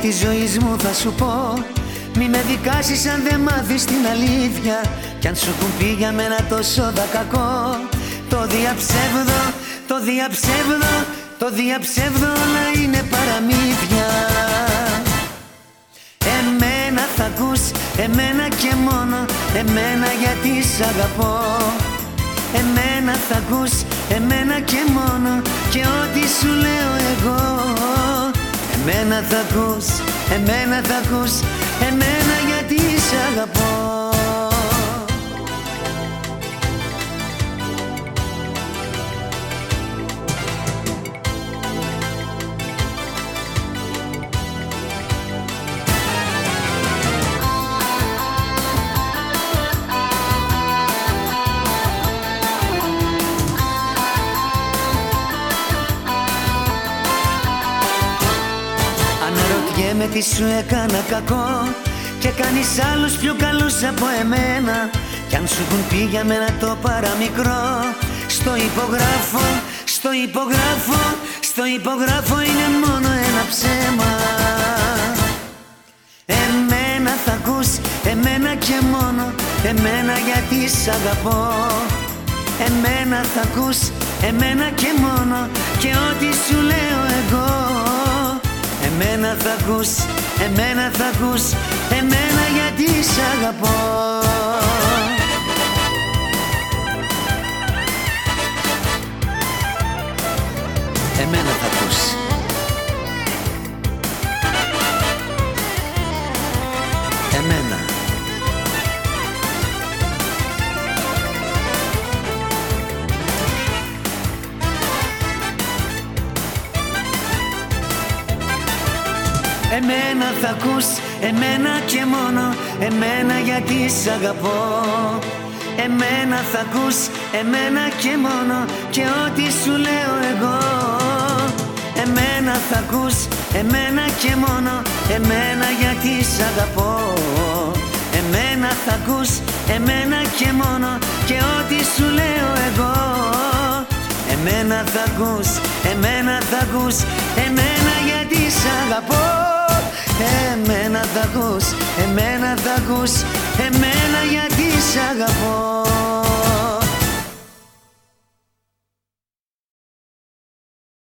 της ζωής μου θα σου πω. Μη με δικάσεις αν δεν μάθεις την αλήθεια. Κι αν σου έχουν πει για μένα τόσο κακό. Το διαψεύδω, το διαψεύδω Το διαψεύδω να είναι παραμύθια. Εμένα θα ακούς, εμένα και μόνο Εμένα γιατί σ' αγαπώ. Εμένα θα ακούς, εμένα και μόνο Και ό,τι σου λέω εγώ Εμένα θα ακούς, εμένα θα ακούς Εμένα Αναρωτιέμαι τι σου έκανα κακό Και κάνεις άλλους πιο καλούς από εμένα. Κι αν σου έχουν πει για μένα το παραμικρό Στο υπογράφω, στο υπογράφω Στο υπογράφω είναι μόνο ένα ψέμα. Εμένα θα ακούς, εμένα και μόνο Εμένα γιατί σ' αγαπώ. Εμένα θα ακούς, εμένα και μόνο Και ό,τι ακούς, εμένα θα ακούς Εμένα γιατί σ' αγαπώ Εμένα θα ακούς, εμένα και μόνο Εμένα γιατί σ' αγαπώ. Εμένα θα ακούς, εμένα και μόνο Και ό,τι σου λέω εγώ. Εμένα θα ακούς, εμένα και μόνο Εμένα γιατί σ' αγαπώ. Εμένα θα ακούς, εμένα και μόνο Και ό,τι σου λέω εγώ. Εμένα θα ακούς, εμένα θα ακούς Εμένα γιατί σ' αγαπώ. Εμένα εμένα θα ακούς, εμένα γιατί σ' αγαπώ.